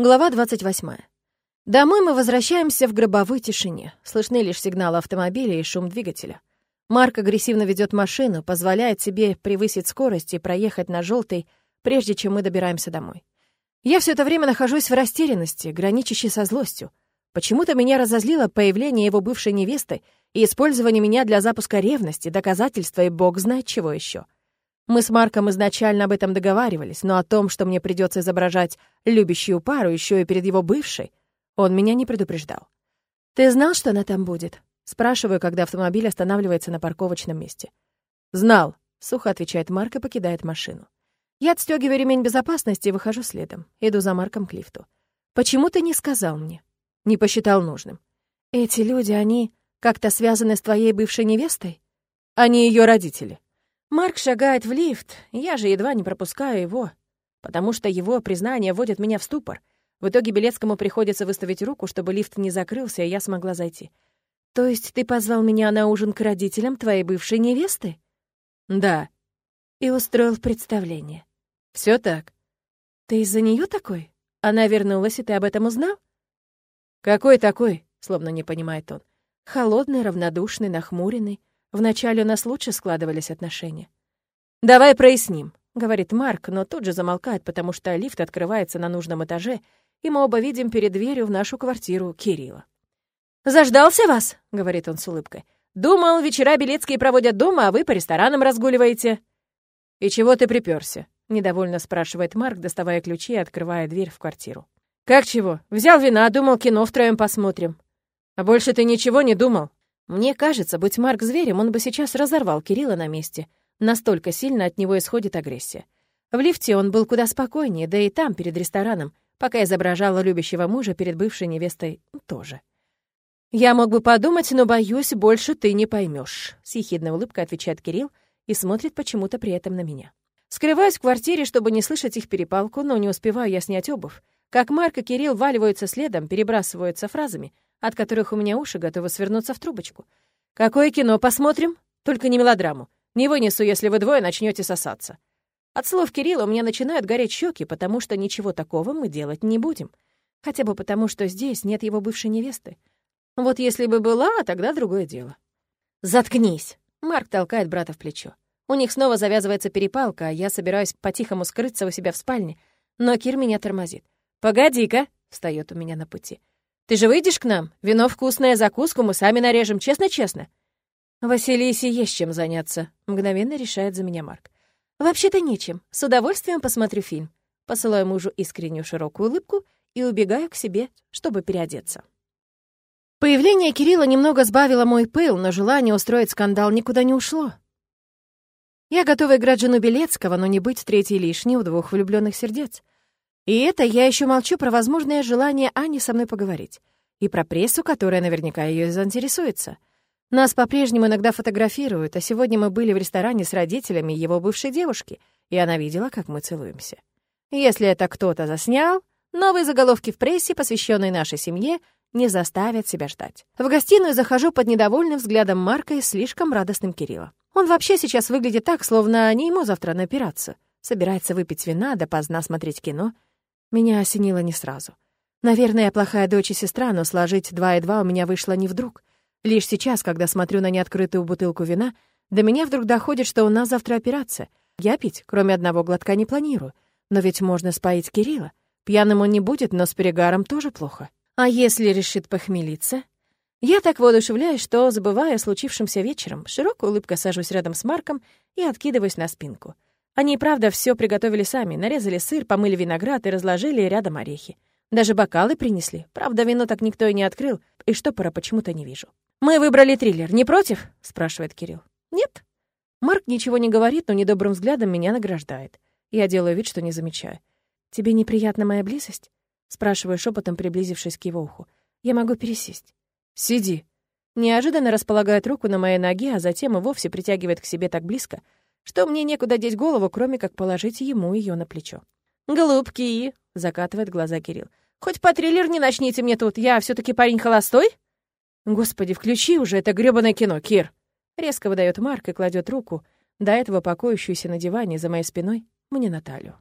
Глава 28. Домой мы возвращаемся в гробовой тишине. Слышны лишь сигналы автомобиля и шум двигателя. Марк агрессивно ведет машину, позволяет себе превысить скорость и проехать на желтый, прежде чем мы добираемся домой. Я все это время нахожусь в растерянности, граничащей со злостью. Почему-то меня разозлило появление его бывшей невесты и использование меня для запуска ревности, доказательства и бог знает чего еще. Мы с Марком изначально об этом договаривались, но о том, что мне придется изображать любящую пару еще и перед его бывшей, он меня не предупреждал. «Ты знал, что она там будет?» Спрашиваю, когда автомобиль останавливается на парковочном месте. «Знал», — сухо отвечает Марк и покидает машину. Я отстегиваю ремень безопасности и выхожу следом. Иду за Марком к лифту. «Почему ты не сказал мне?» «Не посчитал нужным». «Эти люди, они как-то связаны с твоей бывшей невестой?» «Они ее родители». Марк шагает в лифт, я же едва не пропускаю его, потому что его признание вводит меня в ступор. В итоге Белецкому приходится выставить руку, чтобы лифт не закрылся, и я смогла зайти. «То есть ты позвал меня на ужин к родителям твоей бывшей невесты?» «Да». «И устроил представление?» Все так». «Ты из-за нее такой? Она вернулась, и ты об этом узнал?» «Какой такой?» — словно не понимает он. «Холодный, равнодушный, нахмуренный. Вначале у нас лучше складывались отношения. «Давай проясним», — говорит Марк, но тут же замолкает, потому что лифт открывается на нужном этаже, и мы оба видим перед дверью в нашу квартиру Кирилла. «Заждался вас», — говорит он с улыбкой. «Думал, вечера Белецкие проводят дома, а вы по ресторанам разгуливаете». «И чего ты припёрся?» — недовольно спрашивает Марк, доставая ключи и открывая дверь в квартиру. «Как чего? Взял вина, думал, кино втроем посмотрим». «А больше ты ничего не думал?» Мне кажется, будь Марк зверем, он бы сейчас разорвал Кирилла на месте. Настолько сильно от него исходит агрессия. В лифте он был куда спокойнее, да и там, перед рестораном, пока изображала любящего мужа перед бывшей невестой тоже. «Я мог бы подумать, но, боюсь, больше ты не поймешь. с ехидной улыбкой отвечает Кирилл и смотрит почему-то при этом на меня. Скрываюсь в квартире, чтобы не слышать их перепалку, но не успеваю я снять обувь. Как Марк и Кирилл валиваются следом, перебрасываются фразами — от которых у меня уши готовы свернуться в трубочку. «Какое кино посмотрим? Только не мелодраму. Не вынесу, если вы двое начнете сосаться». От слов Кирилла у меня начинают гореть щеки, потому что ничего такого мы делать не будем. Хотя бы потому, что здесь нет его бывшей невесты. Вот если бы была, тогда другое дело. «Заткнись!» — Марк толкает брата в плечо. У них снова завязывается перепалка, а я собираюсь по-тихому скрыться у себя в спальне, но Кир меня тормозит. «Погоди-ка!» — встает у меня на пути. Ты же выйдешь к нам? Вино вкусное, закуску мы сами нарежем, честно-честно». «Василисе есть чем заняться», — мгновенно решает за меня Марк. «Вообще-то нечем. С удовольствием посмотрю фильм». Посылаю мужу искреннюю широкую улыбку и убегаю к себе, чтобы переодеться. Появление Кирилла немного сбавило мой пыл, но желание устроить скандал никуда не ушло. Я готова играть жену Белецкого, но не быть третьей лишней у двух влюбленных сердец. И это я еще молчу про возможное желание Ани со мной поговорить. И про прессу, которая наверняка ее заинтересуется. Нас по-прежнему иногда фотографируют, а сегодня мы были в ресторане с родителями его бывшей девушки, и она видела, как мы целуемся. Если это кто-то заснял, новые заголовки в прессе, посвященные нашей семье, не заставят себя ждать. В гостиную захожу под недовольным взглядом Марка и слишком радостным Кирилла. Он вообще сейчас выглядит так, словно не ему завтра на операцию. Собирается выпить вина, допоздна смотреть кино — меня осенило не сразу. Наверное, я плохая дочь и сестра, но сложить два и два у меня вышло не вдруг. Лишь сейчас, когда смотрю на неоткрытую бутылку вина, до меня вдруг доходит, что у нас завтра операция. Я пить, кроме одного глотка, не планирую. Но ведь можно споить Кирилла. Пьяным он не будет, но с перегаром тоже плохо. А если решит похмелиться? Я так воодушевляюсь, что, забывая о случившемся вечером, широкой улыбкой сажусь рядом с Марком и откидываюсь на спинку. Они, правда, все приготовили сами, нарезали сыр, помыли виноград и разложили рядом орехи. Даже бокалы принесли. Правда, вино так никто и не открыл, и штопора почему-то не вижу. «Мы выбрали триллер. Не против?» — спрашивает Кирилл. «Нет». Марк ничего не говорит, но недобрым взглядом меня награждает. Я делаю вид, что не замечаю. «Тебе неприятна моя близость?» — спрашиваю шепотом, приблизившись к его уху. «Я могу пересесть». «Сиди». Неожиданно располагает руку на моей ноге, а затем и вовсе притягивает к себе так близко, что мне некуда деть голову, кроме как положить ему ее на плечо. «Голубки!» — закатывает глаза Кирилл. «Хоть по триллер не начните мне тут, я все таки парень холостой?» «Господи, включи уже это грёбаное кино, Кир!» Резко выдает Марк и кладет руку, до этого покоящуюся на диване за моей спиной, мне на талию.